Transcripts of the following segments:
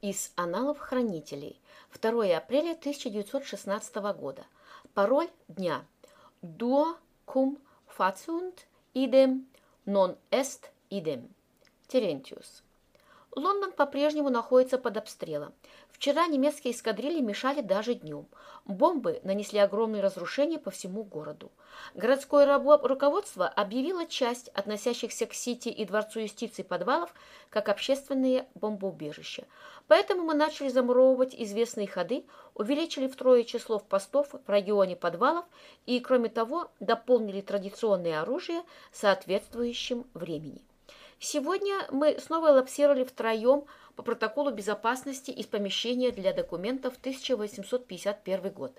Из аналов хранителей. 2 апреля 1916 года. Пароль дня. Duo cum faciunt idem non est idem. Терентиус. Лондон по-прежнему находится под обстрелом. Вчера немецкие эскадрильи мешали даже днем. Бомбы нанесли огромные разрушения по всему городу. Городское руководство объявило часть относящихся к Сити и Дворцу юстиции подвалов как общественные бомбоубежища. Поэтому мы начали замуровывать известные ходы, увеличили втрое число постов в районе подвалов и, кроме того, дополнили традиционное оружие соответствующим времени. Сегодня мы снова лапсировали втроем по протоколу безопасности из помещения для документов 1851 год.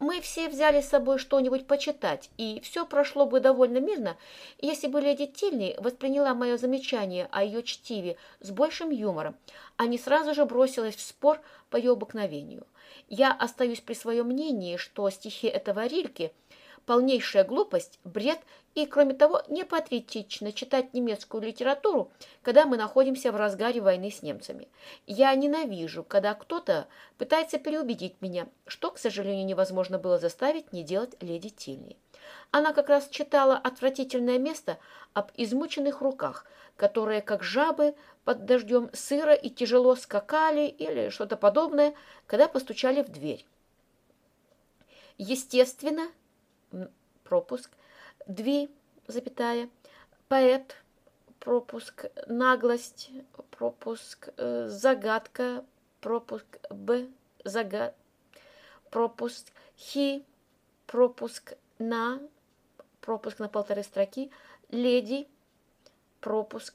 Мы все взяли с собой что-нибудь почитать, и все прошло бы довольно мирно, если бы леди Тильни восприняла мое замечание о ее чтиве с большим юмором, а не сразу же бросилась в спор по ее обыкновению. Я остаюсь при своем мнении, что стихи этого Рильки – полнейшая глупость, бред и, кроме того, непатриотично читать немецкую литературу, когда мы находимся в разгаре войны с немцами. Я ненавижу, когда кто-то пытается переубедить меня, что, к сожалению, невозможно было заставить не делать леди Тильни. Она как раз читала отвратительное место об измученных руках, которые, как жабы, под дождем сыро и тяжело скакали или что-то подобное, когда постучали в дверь. Естественно, пропуск, две, запятая, поэт, пропуск, наглость, пропуск, э, загадка, пропуск, б, загад, пропуск, хи, пропуск на, пропуск на полторы строки, леди, пропуск,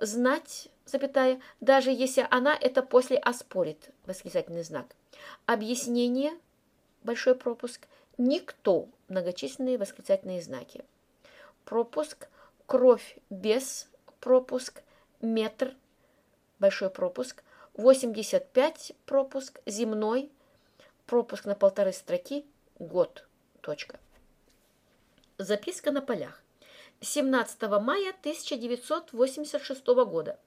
знать, запятая, даже если она это после оспорит, восклицательный знак. Объяснение, большой пропуск, никто, многочисленные восклицательные знаки. Пропуск, кровь без, пропуск, метр, большой пропуск, 85 пропуск, земной, пропуск на полторы строки, год, точка. Записка на полях. 17 мая 1986 года.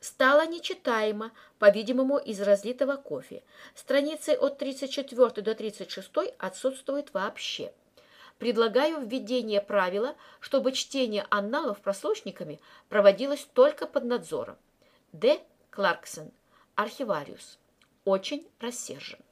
Стало нечитаемо, по-видимому, из разлитого кофе. Страницы от 34 до 36 отсутствуют вообще. Предлагаю введение правила, чтобы чтение анналов прослушниками проводилось только под надзором. Д. Кларксон, архивариус. Очень рассержен.